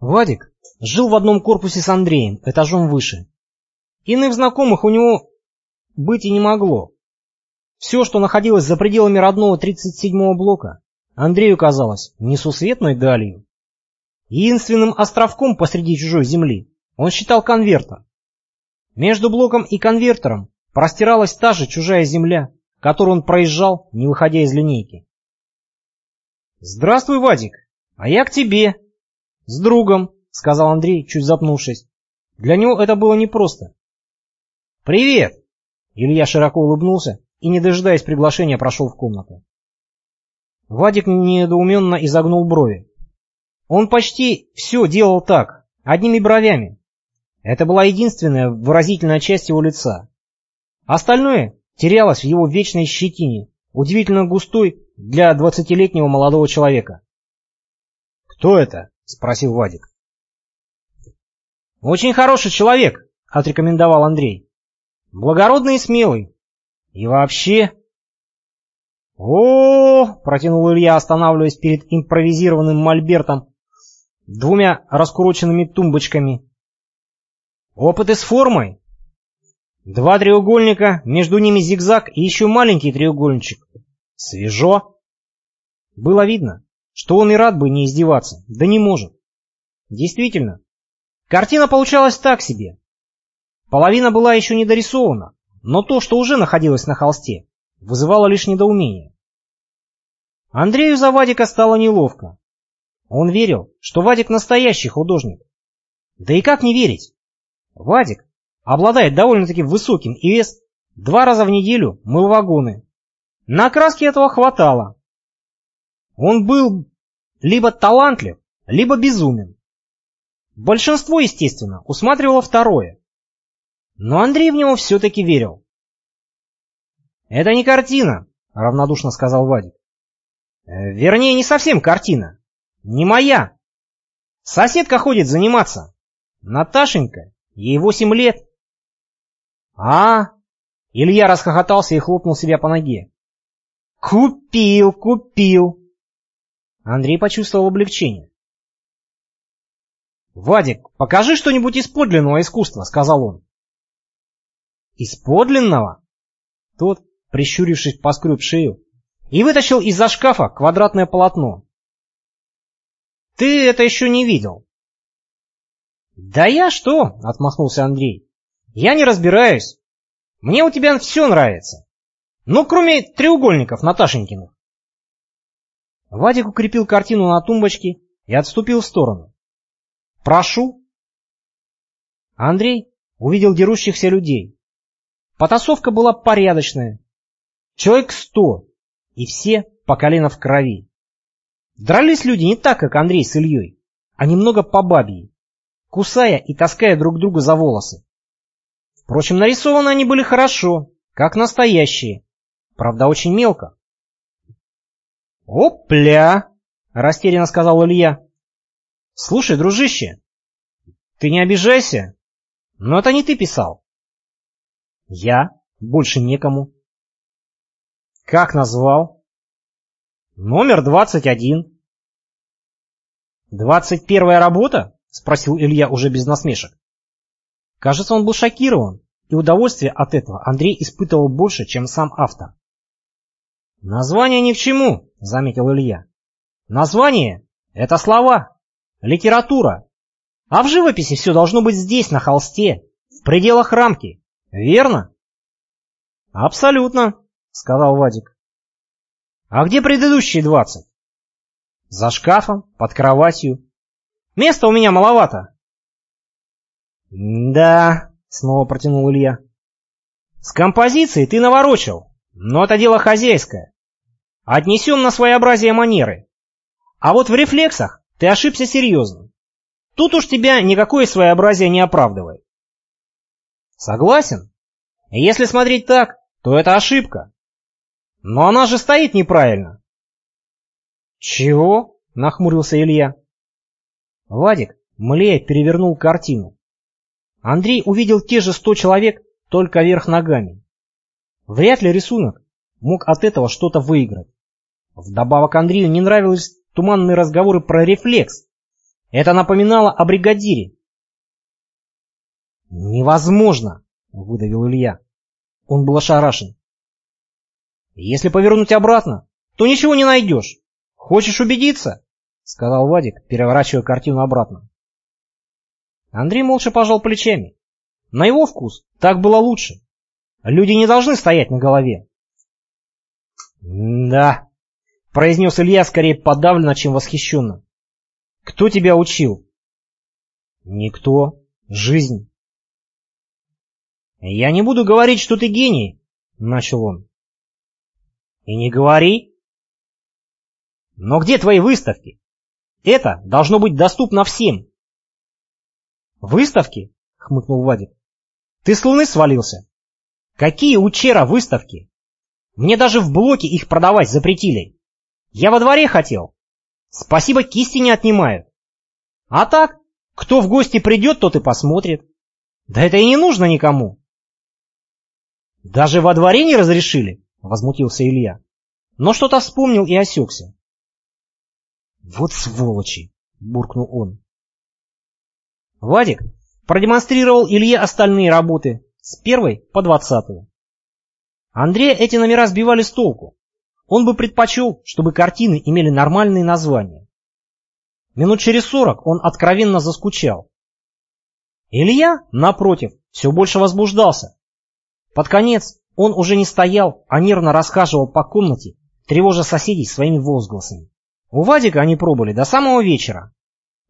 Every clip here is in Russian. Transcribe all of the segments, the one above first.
Вадик жил в одном корпусе с Андреем, этажом выше. Иных знакомых у него быть и не могло. Все, что находилось за пределами родного 37-го блока, Андрею казалось несусветной далью. Единственным островком посреди чужой земли он считал конвертер. Между блоком и конвертером простиралась та же чужая земля, которую он проезжал, не выходя из линейки. «Здравствуй, Вадик, а я к тебе», «С другом», — сказал Андрей, чуть запнувшись. Для него это было непросто. «Привет!» Илья широко улыбнулся и, не дожидаясь приглашения, прошел в комнату. Вадик недоуменно изогнул брови. Он почти все делал так, одними бровями. Это была единственная выразительная часть его лица. Остальное терялось в его вечной щетине, удивительно густой для двадцатилетнего молодого человека. «Кто это?» — спросил Вадик. «Очень хороший человек», — отрекомендовал Андрей. «Благородный и смелый. И вообще...» О, -о, -о, протянул Илья, останавливаясь перед импровизированным мольбертом двумя раскуроченными тумбочками. «Опыты с формой. Два треугольника, между ними зигзаг и еще маленький треугольничек. Свежо». Было видно, что он и рад бы не издеваться, да не может. Действительно, картина получалась так себе. Половина была еще не дорисована, но то, что уже находилось на холсте, вызывало лишь недоумение. Андрею за Вадика стало неловко. Он верил, что Вадик настоящий художник. Да и как не верить? Вадик обладает довольно-таки высоким ИС, два раза в неделю мыл вагоны. На краске этого хватало. Он был либо талантлив, либо безумен. Большинство, естественно, усматривало второе. Но Андрей в него все-таки верил. «Это не картина», — равнодушно сказал Вадик. «Э, «Вернее, не совсем картина. Не моя. Соседка ходит заниматься. Наташенька, ей восемь лет». «А?» — Илья расхохотался и хлопнул себя по ноге. «Купил, купил. Андрей почувствовал облегчение. «Вадик, покажи что-нибудь из подлинного искусства», — сказал он. «Из подлинного?» Тот, прищурившись, поскреб шею и вытащил из-за шкафа квадратное полотно. «Ты это еще не видел?» «Да я что?» — отмахнулся Андрей. «Я не разбираюсь. Мне у тебя все нравится. Ну, кроме треугольников Наташенькиных». Вадик укрепил картину на тумбочке и отступил в сторону. «Прошу!» Андрей увидел дерущихся людей. Потасовка была порядочная. Человек сто, и все по колено в крови. Дрались люди не так, как Андрей с Ильей, а немного по бабье, кусая и таская друг друга за волосы. Впрочем, нарисованы они были хорошо, как настоящие, правда очень мелко. «Опля!» — растерянно сказал Илья. «Слушай, дружище, ты не обижайся, но это не ты писал». «Я? Больше некому». «Как назвал?» «Номер двадцать один». «Двадцать первая работа?» — спросил Илья уже без насмешек. Кажется, он был шокирован, и удовольствие от этого Андрей испытывал больше, чем сам автор. «Название ни к чему», — заметил Илья. «Название — это слова, литература. А в живописи все должно быть здесь, на холсте, в пределах рамки. Верно?» «Абсолютно», — сказал Вадик. «А где предыдущие двадцать?» «За шкафом, под кроватью. Места у меня маловато». «Да», — снова протянул Илья. «С композицией ты наворочил. Но это дело хозяйское. Отнесем на своеобразие манеры. А вот в рефлексах ты ошибся серьезно. Тут уж тебя никакое своеобразие не оправдывает. Согласен? Если смотреть так, то это ошибка. Но она же стоит неправильно. Чего? Нахмурился Илья. Вадик, млея, перевернул картину. Андрей увидел те же сто человек, только вверх ногами. Вряд ли рисунок мог от этого что-то выиграть. Вдобавок Андрею не нравились туманные разговоры про рефлекс, Это напоминало о бригадире. «Невозможно!» — выдавил Илья. Он был ошарашен. «Если повернуть обратно, то ничего не найдешь. Хочешь убедиться?» — сказал Вадик, переворачивая картину обратно. Андрей молча пожал плечами. На его вкус так было лучше. Люди не должны стоять на голове. «Да», — произнес Илья скорее подавленно, чем восхищенно. «Кто тебя учил?» «Никто. Жизнь». «Я не буду говорить, что ты гений», — начал он. «И не говори». «Но где твои выставки? Это должно быть доступно всем». «Выставки?» — хмыкнул Вадик. «Ты с луны свалился? Какие у Чера выставки? Мне даже в блоке их продавать запретили. Я во дворе хотел. Спасибо, кисти не отнимают. А так, кто в гости придет, тот и посмотрит. Да это и не нужно никому. Даже во дворе не разрешили, возмутился Илья. Но что-то вспомнил и осекся. Вот сволочи, буркнул он. Вадик продемонстрировал Илье остальные работы с первой по двадцатую. Андрея эти номера сбивали с толку. Он бы предпочел, чтобы картины имели нормальные названия. Минут через сорок он откровенно заскучал. Илья, напротив, все больше возбуждался. Под конец он уже не стоял, а нервно расхаживал по комнате, тревожа соседей своими возгласами. У Вадика они пробыли до самого вечера.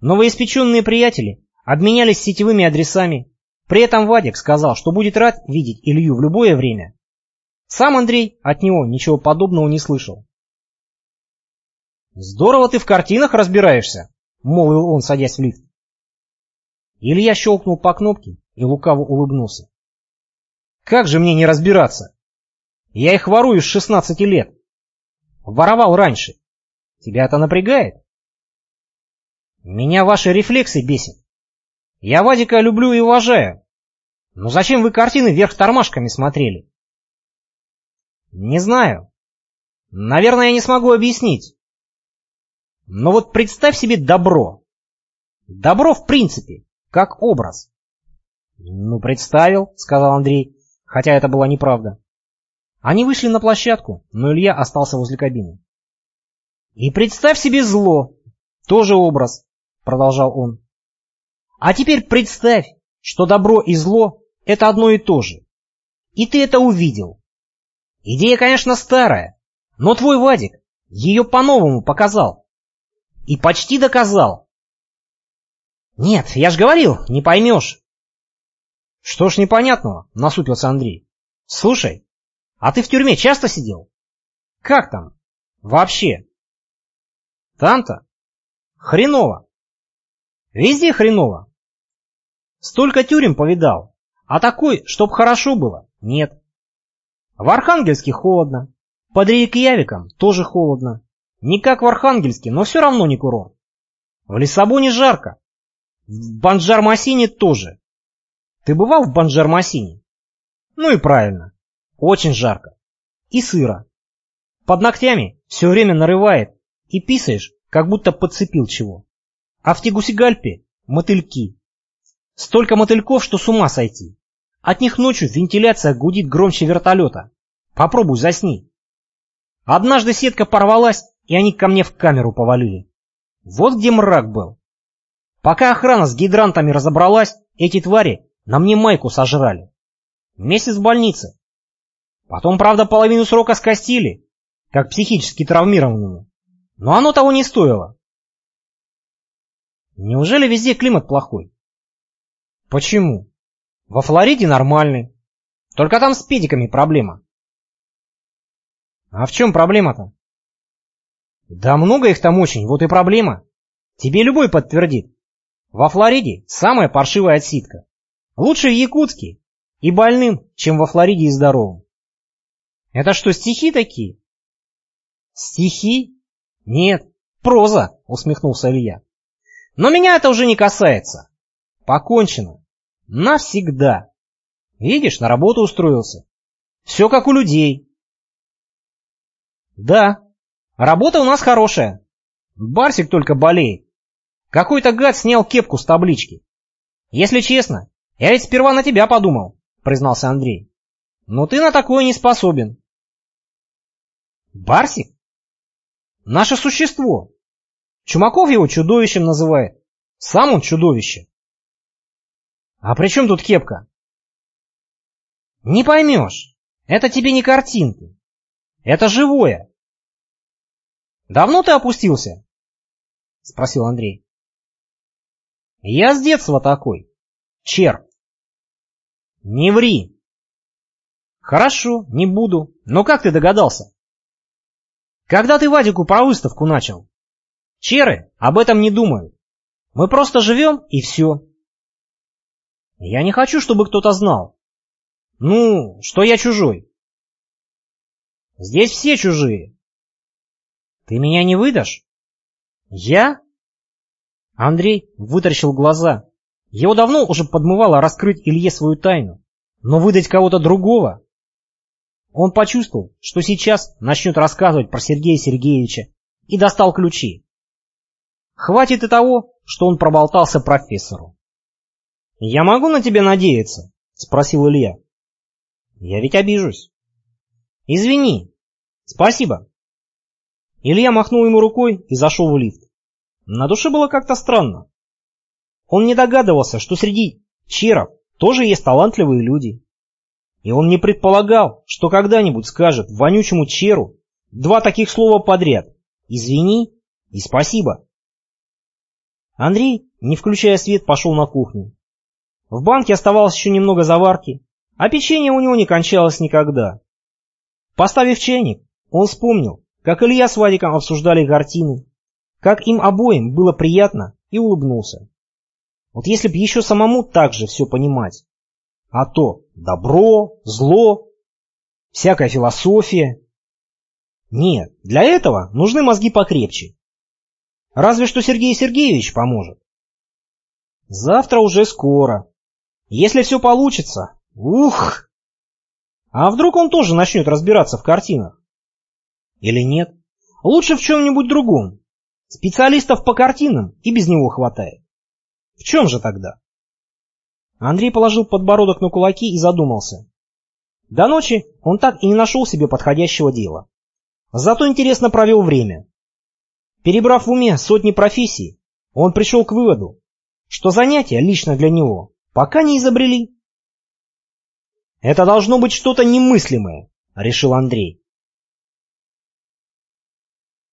Новоиспеченные приятели обменялись сетевыми адресами. При этом Вадик сказал, что будет рад видеть Илью в любое время. Сам Андрей от него ничего подобного не слышал. «Здорово ты в картинах разбираешься», — молвил он, садясь в лифт. Илья щелкнул по кнопке и лукаво улыбнулся. «Как же мне не разбираться? Я их ворую с шестнадцати лет. Воровал раньше. Тебя это напрягает?» «Меня ваши рефлексы бесят. Я Вадика люблю и уважаю. Но зачем вы картины вверх тормашками смотрели? Не знаю. Наверное, я не смогу объяснить. Но вот представь себе добро. Добро в принципе, как образ. Ну, представил, сказал Андрей, хотя это была неправда. Они вышли на площадку, но Илья остался возле кабины. И представь себе зло, тоже образ, продолжал он. А теперь представь, что добро и зло — это одно и то же. И ты это увидел. Идея, конечно, старая, но твой Вадик ее по-новому показал. И почти доказал. Нет, я ж говорил, не поймешь. Что ж непонятного, насупился Андрей. Слушай, а ты в тюрьме часто сидел? Как там? Вообще? Там-то? Хреново. Везде хреново. Столько тюрем повидал, а такой, чтоб хорошо было, нет. В Архангельске холодно, под Рейкьявиком тоже холодно. Не как в Архангельске, но все равно не курорт. В Лиссабоне жарко, в Банджар-Масине тоже. Ты бывал в Банджар-Масине? Ну и правильно, очень жарко. И сыро. Под ногтями все время нарывает, и писаешь, как будто подцепил чего. А в Тегусигальпе мотыльки. Столько мотыльков, что с ума сойти. От них ночью вентиляция гудит громче вертолета. Попробуй засни. Однажды сетка порвалась, и они ко мне в камеру повалили. Вот где мрак был. Пока охрана с гидрантами разобралась, эти твари на мне майку сожрали. Месяц в больнице. Потом, правда, половину срока скостили, как психически травмированному. Но оно того не стоило. Неужели везде климат плохой? Почему? Во Флориде нормальный. Только там с педиками проблема. А в чем проблема-то? Да много их там очень, вот и проблема. Тебе любой подтвердит. Во Флориде самая паршивая отсидка. Лучше в Якутске и больным, чем во Флориде и здоровым. Это что, стихи такие? Стихи? Нет, проза, усмехнулся Илья. Но меня это уже не касается. Покончено. Навсегда. Видишь, на работу устроился. Все как у людей. Да, работа у нас хорошая. Барсик только болеет. Какой-то гад снял кепку с таблички. Если честно, я ведь сперва на тебя подумал, признался Андрей. Но ты на такое не способен. Барсик? Наше существо. Чумаков его чудовищем называет. Сам он чудовище. А при чем тут кепка? Не поймешь. Это тебе не картинки. Это живое. Давно ты опустился? Спросил Андрей. Я с детства такой. Чер. Не ври. Хорошо, не буду. Но как ты догадался? Когда ты Вадику про выставку начал? Черы об этом не думают. Мы просто живем и все. Я не хочу, чтобы кто-то знал. Ну, что я чужой. Здесь все чужие. Ты меня не выдашь? Я? Андрей вытаращил глаза. Его давно уже подмывало раскрыть Илье свою тайну. Но выдать кого-то другого? Он почувствовал, что сейчас начнет рассказывать про Сергея Сергеевича и достал ключи. Хватит и того, что он проболтался профессору. «Я могу на тебя надеяться?» — спросил Илья. «Я ведь обижусь». «Извини. Спасибо». Илья махнул ему рукой и зашел в лифт. На душе было как-то странно. Он не догадывался, что среди черов тоже есть талантливые люди. И он не предполагал, что когда-нибудь скажет вонючему черу два таких слова подряд «извини» и «спасибо». Андрей, не включая свет, пошел на кухню. В банке оставалось еще немного заварки, а печенье у него не кончалось никогда. Поставив чайник, он вспомнил, как Илья с Вадиком обсуждали картины, как им обоим было приятно и улыбнулся. Вот если б еще самому так же все понимать. А то добро, зло, всякая философия. Нет, для этого нужны мозги покрепче. Разве что Сергей Сергеевич поможет. Завтра уже скоро. Если все получится, ух! А вдруг он тоже начнет разбираться в картинах? Или нет? Лучше в чем-нибудь другом. Специалистов по картинам и без него хватает. В чем же тогда? Андрей положил подбородок на кулаки и задумался. До ночи он так и не нашел себе подходящего дела. Зато интересно провел время. Перебрав в уме сотни профессий, он пришел к выводу, что занятия лично для него пока не изобрели. «Это должно быть что-то немыслимое», — решил Андрей.